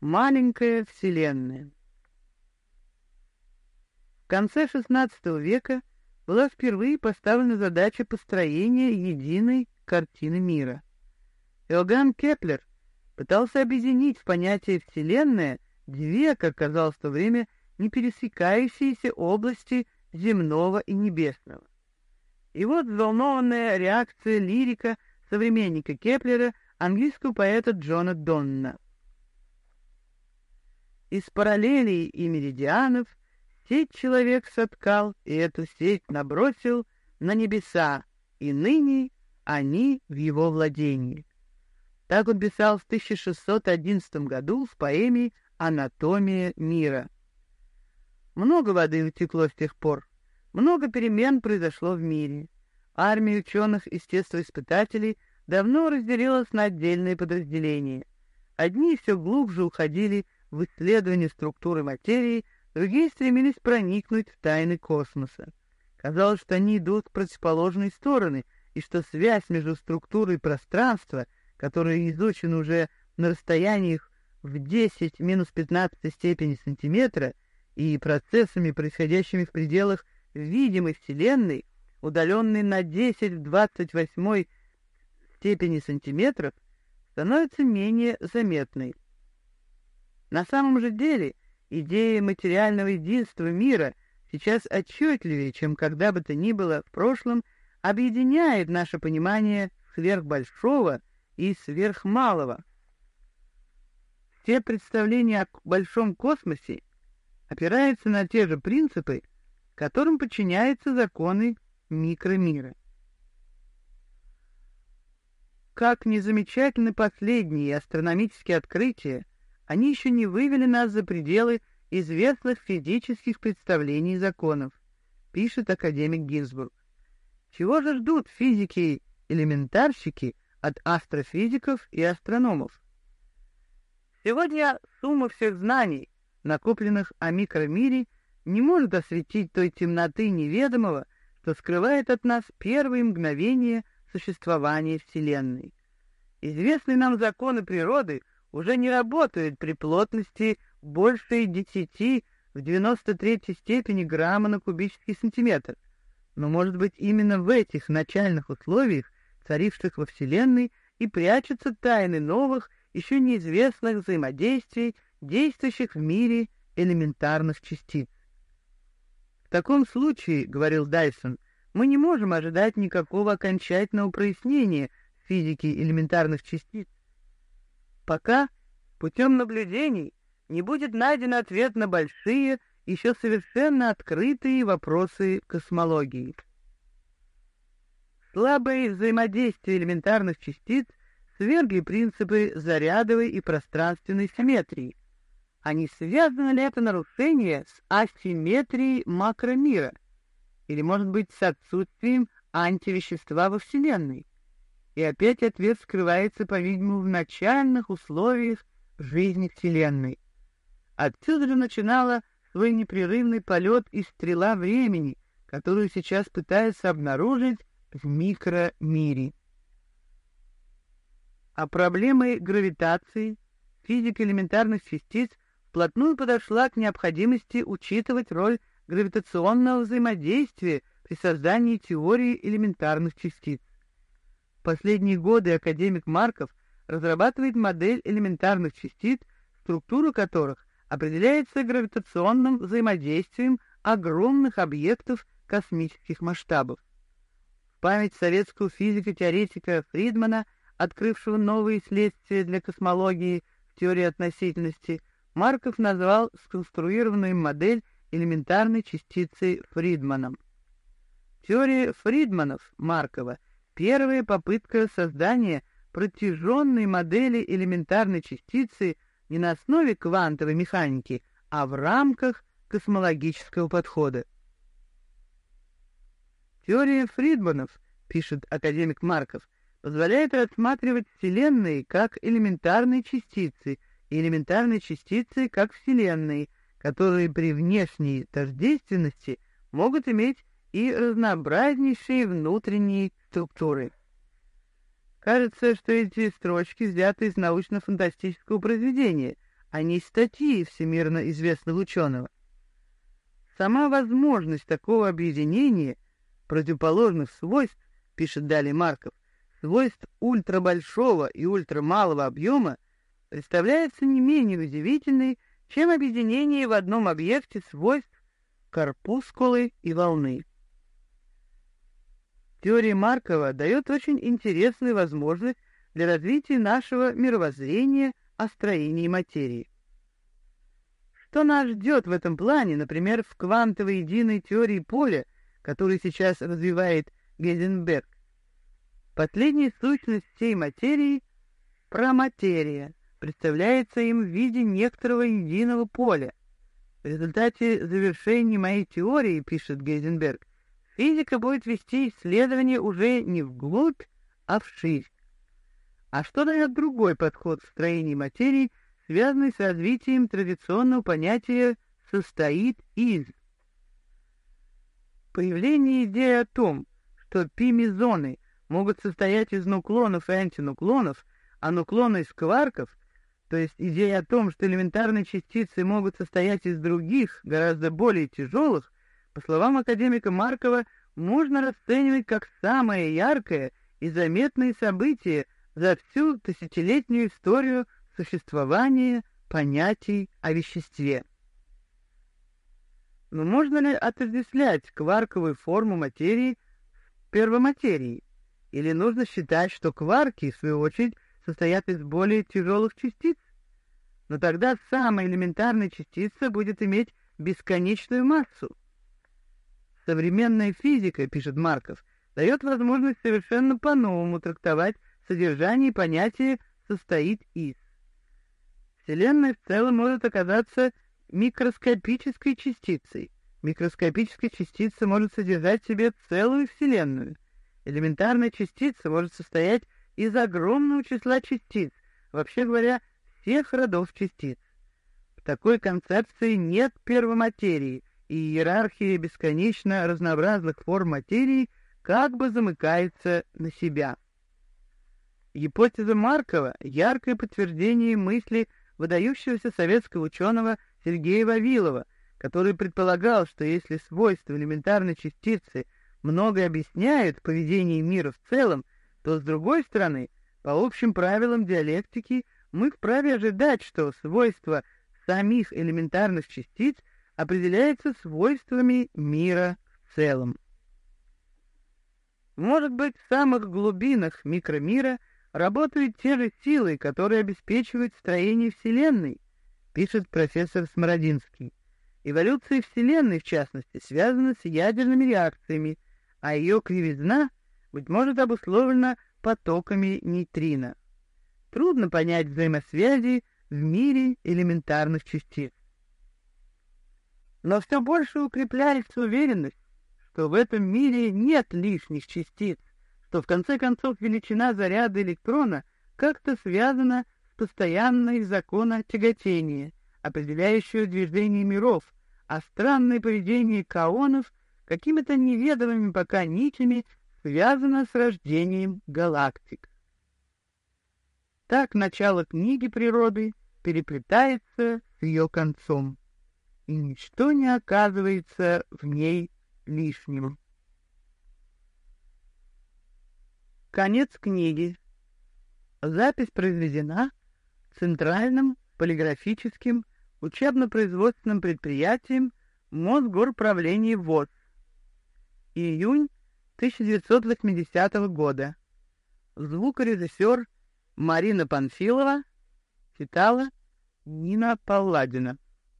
Маленькая Вселенная. В конце XVI века была впервые поставлена задача построения единой картины мира. Иоганн Кеплер пытался объединить в понятие «вселенная» две, как казалось в то время, не пересекающиеся области земного и небесного. И вот взволнованная реакция лирика современника Кеплера, английского поэта Джона Донна. Из параллелей и меридианов сеть человек соткал, и эту сеть набросил на небеса, и ныне они в его владении. Так он писал в 1611 году в поэме «Анатомия мира». Много воды утекло с тех пор, много перемен произошло в мире. Армия ученых-естествоиспытателей давно разделилась на отдельные подразделения. Одни все глубже уходили в исследование структуры материи, другие стремились проникнуть в тайны космоса. Казалось, что они идут в противоположные стороны, и что связь между структурой пространства, которая изучена уже на расстояниях в 10 минус 15 степени сантиметра, и процессами, происходящими в пределах видимой Вселенной, удаленной на 10 в 28 степени сантиметров, становится менее заметной. На самом же деле идея материального единства мира сейчас отчетливее, чем когда бы то ни было в прошлом, объединяет наше понимание сверхбольшого и сверхмалого. Все представления о большом космосе опираются на те же принципы, которым подчиняются законы микромира. Как незамечательны последние астрономические открытия, они еще не вывели нас за пределы известных физических представлений и законов, пишет академик Гинзбург. Чего же ждут физики-элементарщики от астрофизиков и астрономов? Сегодня сумма всех знаний, накопленных о микромире, не может осветить той темноты неведомого, что скрывает от нас первые мгновения существования Вселенной. Известные нам законы природы уже не работают при плотности больше десяти в 93 степени грамма на кубический сантиметр. Но, может быть, именно в этих начальных условиях, царивших во Вселенной, и прячутся тайны новых, еще неизвестных взаимодействий, действующих в мире элементарных частиц. В таком случае, — говорил Дайсон, — мы не можем ожидать никакого окончательного прояснения физики элементарных частиц, пока путем наблюдений не будет найден ответ на большие, еще совершенно открытые вопросы космологии. Слабое взаимодействие элементарных частиц свергли принципы зарядовой и пространственной симметрии, а не связано ли это нарушение с асимметрией макромира? Или, может быть, с отсутствием антивещества во Вселенной? И опять ответ скрывается, по-видимому, в начальных условиях жизни Вселенной. Отсюда же начинала свой непрерывный полет и стрела времени, которую сейчас пытается обнаружить в микромире. А проблемой гравитации, физика элементарных частиц вплотную подошла к необходимости учитывать роль гравитационного взаимодействия при создании теории элементарных частиц. В последние годы академик Марков разрабатывает модель элементарных частиц, структура которых определяется гравитационным взаимодействием огромных объектов космических масштабов. В память советского физика-теоретика Фридмана, открывшего новые следствия для космологии в теории относительности, Марков назвал сконструированную модель элементарной частицы Фридманом. Теория Фридманов Маркова — первая попытка создания протяженной модели элементарной частицы не на основе квантовой механики, а в рамках космологического подхода. Теория Фридманов, пишет академик Марков, позволяет рассматривать Вселенные как элементарные частицы — и элементарные частицы, как Вселенной, которые при внешней тождественности могут иметь и разнообразнейшие внутренние структуры. Кажется, что эти строчки взяты из научно-фантастического произведения, а не статьи всемирно известного ученого. Сама возможность такого объединения противоположных свойств, пишет далее Марков, свойств ультрабольшого и ультрамалого объема представляется не менее удивительной, чем объединение в одном объекте свойств корпускулы и волны. Теория Маркова дает очень интересную возможность для развития нашего мировоззрения о строении материи. Что нас ждет в этом плане, например, в квантовой единой теории поля, которую сейчас развивает Гейзенберг? Последняя сущность всей материи — проматерия, представляется им в виде некоторого единого поля. В результате завершения моей теории, пишет Гейзенберг, физика будет вести исследования уже не вглубь, а вширь. А что дает другой подход в строении материи, связанный с развитием традиционного понятия «состоит из»? Появление идеи о том, что пимезоны могут состоять из нуклонов и антинуклонов, а нуклоны из кварков, то есть идея о том, что элементарные частицы могут состоять из других, гораздо более тяжелых, по словам академика Маркова, можно расценивать как самое яркое и заметное событие за всю тысячелетнюю историю существования понятий о веществе. Но можно ли отождествлять кварковую форму материи с первоматерией? Или нужно считать, что кварки, в свою очередь, состоят из более тяжелых частиц? Но тогда самая элементарная частица будет иметь бесконечную массу. Современная физика, пишет Марков, дает возможность совершенно по-новому трактовать содержание понятия «состоит из». Вселенная в целом может оказаться микроскопической частицей. Микроскопическая частица может содержать в себе целую Вселенную. Элементарная частица может состоять из огромного числа частиц, вообще говоря, всех родов частиц. В такой концепции нет первоматерии, и иерархия бесконечно разнообразных форм материи как бы замыкается на себя. Гипотеза Маркова — яркое подтверждение мысли выдающегося советского ученого Сергея Вавилова, который предполагал, что если свойства элементарной частицы многое объясняют поведение мира в целом, то, с другой стороны, по общим правилам диалектики мы вправе ожидать, что свойства самих элементарных частиц определяются свойствами мира в целом. Может быть, в самых глубинах микромира работают те же силы, которые обеспечивают строение Вселенной, пишет профессор Смородинский. Эволюция Вселенной, в частности, связана с ядерными реакциями, а ее кривизна, быть может, обусловлена потоками нейтрино. Трудно понять взаимосвязи в мире элементарных частиц. Но все больше укрепляется уверенность, что в этом мире нет лишних частиц, что в конце концов величина заряда электрона как-то связана с постоянной законом тяготения, определяющего движение миров, а странное поведение каонов какими-то неведомыми пока нитями связано с рождением галактик. Так начало книги природы переплетается с ее концом, и ничто не оказывается в ней лишним. Конец книги. Запись произведена Центральным полиграфическим учебно-производственным предприятием Мосгорправления ВОЗ. Июнь 1980 года. Звукорежиссер Марина Панфилова читала Нина Палладина.